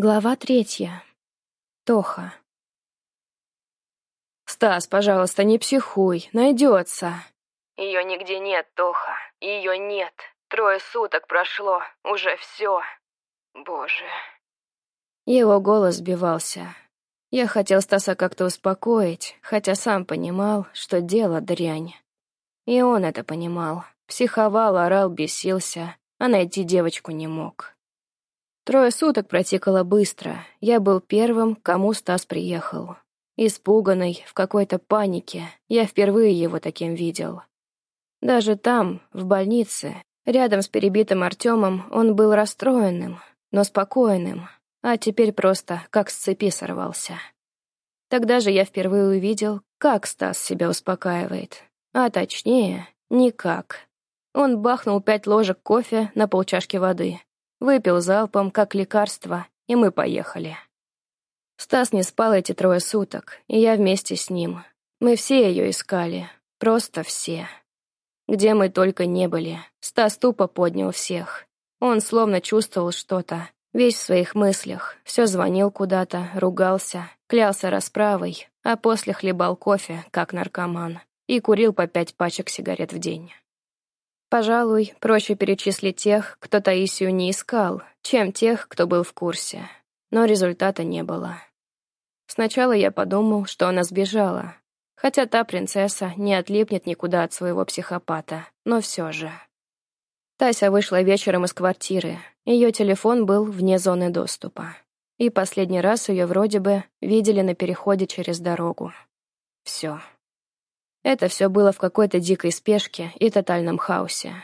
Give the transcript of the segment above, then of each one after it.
Глава третья. Тоха. «Стас, пожалуйста, не психуй, найдется». «Ее нигде нет, Тоха, ее нет. Трое суток прошло, уже все. Боже». Его голос сбивался. Я хотел Стаса как-то успокоить, хотя сам понимал, что дело дрянь. И он это понимал. Психовал, орал, бесился, а найти девочку не мог. Трое суток протекало быстро. Я был первым, кому Стас приехал. Испуганный, в какой-то панике. Я впервые его таким видел. Даже там, в больнице, рядом с перебитым Артемом, он был расстроенным, но спокойным, а теперь просто как с цепи сорвался. Тогда же я впервые увидел, как Стас себя успокаивает. А точнее, никак. Он бахнул пять ложек кофе на полчашки воды. Выпил залпом, как лекарство, и мы поехали. Стас не спал эти трое суток, и я вместе с ним. Мы все ее искали, просто все. Где мы только не были, Стас тупо поднял всех. Он словно чувствовал что-то, весь в своих мыслях, все звонил куда-то, ругался, клялся расправой, а после хлебал кофе, как наркоман, и курил по пять пачек сигарет в день. Пожалуй, проще перечислить тех, кто Таисию не искал, чем тех, кто был в курсе. Но результата не было. Сначала я подумал, что она сбежала, хотя та принцесса не отлипнет никуда от своего психопата, но все же. Тася вышла вечером из квартиры, ее телефон был вне зоны доступа. И последний раз ее вроде бы видели на переходе через дорогу. Все. Это все было в какой-то дикой спешке и тотальном хаосе.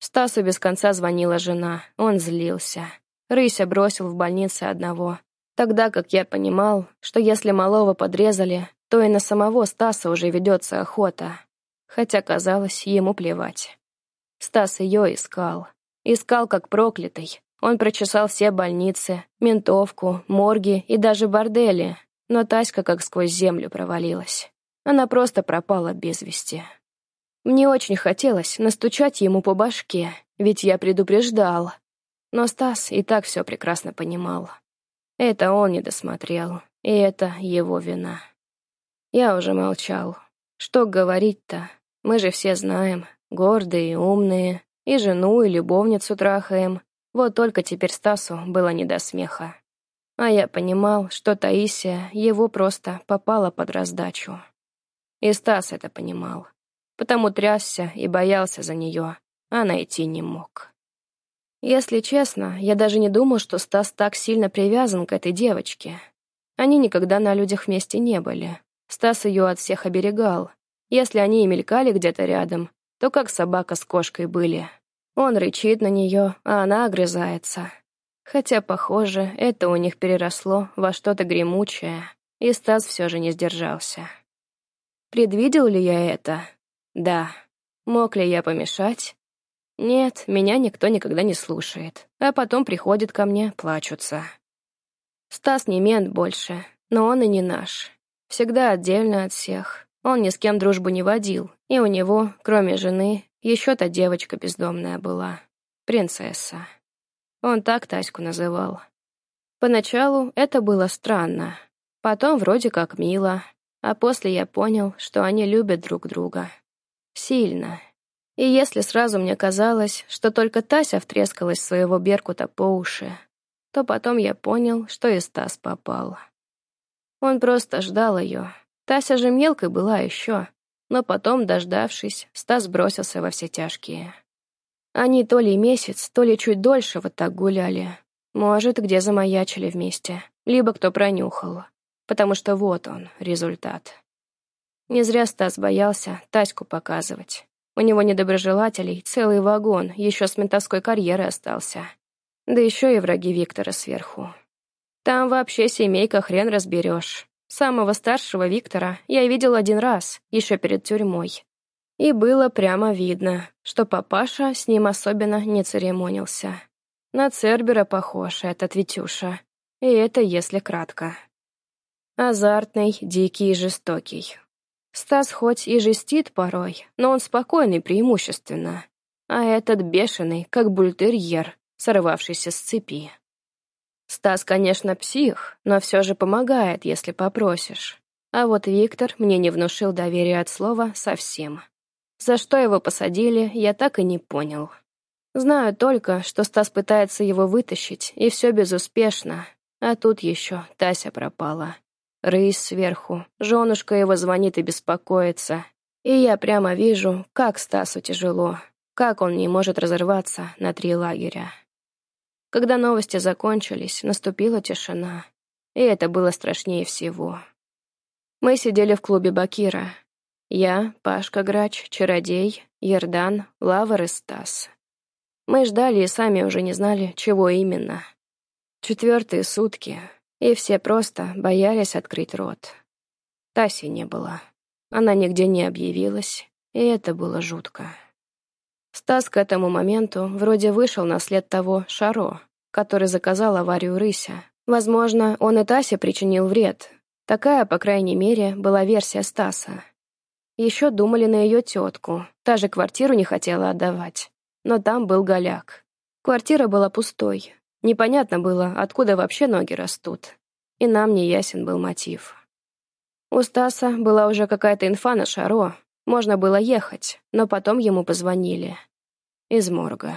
Стасу без конца звонила жена, он злился. Рыся бросил в больнице одного. Тогда как я понимал, что если малого подрезали, то и на самого Стаса уже ведется охота. Хотя, казалось, ему плевать. Стас ее искал. Искал как проклятый. Он прочесал все больницы, ментовку, морги и даже бордели, но Таська как сквозь землю провалилась. Она просто пропала без вести. Мне очень хотелось настучать ему по башке, ведь я предупреждал. Но Стас и так все прекрасно понимал. Это он не досмотрел, и это его вина. Я уже молчал. Что говорить-то? Мы же все знаем, гордые и умные, и жену, и любовницу трахаем. Вот только теперь Стасу было не до смеха. А я понимал, что Таисия его просто попала под раздачу. И Стас это понимал, потому трясся и боялся за нее, а найти не мог. Если честно, я даже не думал, что Стас так сильно привязан к этой девочке. Они никогда на людях вместе не были. Стас ее от всех оберегал. Если они и мелькали где-то рядом, то как собака с кошкой были. Он рычит на нее, а она огрызается. Хотя, похоже, это у них переросло во что-то гремучее, и Стас все же не сдержался. Предвидел ли я это? Да. Мог ли я помешать? Нет, меня никто никогда не слушает. А потом приходят ко мне, плачутся. Стас не мент больше, но он и не наш. Всегда отдельно от всех. Он ни с кем дружбу не водил, и у него, кроме жены, еще та девочка бездомная была. Принцесса. Он так Таську называл. Поначалу это было странно. Потом вроде как мило, а после я понял, что они любят друг друга. Сильно. И если сразу мне казалось, что только Тася втрескалась своего Беркута по уши, то потом я понял, что и Стас попал. Он просто ждал ее. Тася же мелкой была еще, но потом, дождавшись, Стас бросился во все тяжкие. Они то ли месяц, то ли чуть дольше вот так гуляли. Может, где замаячили вместе, либо кто пронюхал потому что вот он, результат. Не зря Стас боялся Таську показывать. У него недоброжелателей целый вагон, еще с ментовской карьеры остался. Да еще и враги Виктора сверху. Там вообще семейка хрен разберешь. Самого старшего Виктора я видел один раз, еще перед тюрьмой. И было прямо видно, что папаша с ним особенно не церемонился. На Цербера похож этот Витюша. И это если кратко. Азартный, дикий и жестокий. Стас хоть и жестит порой, но он спокойный преимущественно. А этот бешеный, как бультерьер, сорвавшийся с цепи. Стас, конечно, псих, но все же помогает, если попросишь. А вот Виктор мне не внушил доверия от слова совсем. За что его посадили, я так и не понял. Знаю только, что Стас пытается его вытащить, и все безуспешно. А тут еще Тася пропала. Рысь сверху, женушка его звонит и беспокоится. И я прямо вижу, как Стасу тяжело, как он не может разорваться на три лагеря. Когда новости закончились, наступила тишина. И это было страшнее всего. Мы сидели в клубе Бакира. Я, Пашка Грач, Чародей, Ердан, Лавр и Стас. Мы ждали и сами уже не знали, чего именно. Четвертые сутки, и все просто боялись открыть рот. Таси не было. Она нигде не объявилась, и это было жутко. Стас к этому моменту вроде вышел на след того Шаро, который заказал аварию рыся. Возможно, он и Тасе причинил вред. Такая, по крайней мере, была версия Стаса. Еще думали на ее тетку. Та же квартиру не хотела отдавать. Но там был голяк. Квартира была пустой. Непонятно было, откуда вообще ноги растут. И нам не ясен был мотив. У Стаса была уже какая-то инфа на Шаро. Можно было ехать, но потом ему позвонили из морга.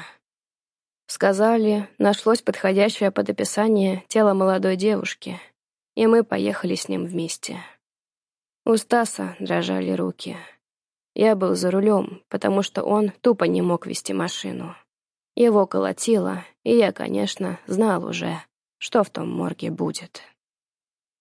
Сказали, нашлось подходящее под описание тело молодой девушки, и мы поехали с ним вместе. У Стаса дрожали руки. Я был за рулем, потому что он тупо не мог вести машину. Его колотило, и я, конечно, знал уже, что в том морге будет.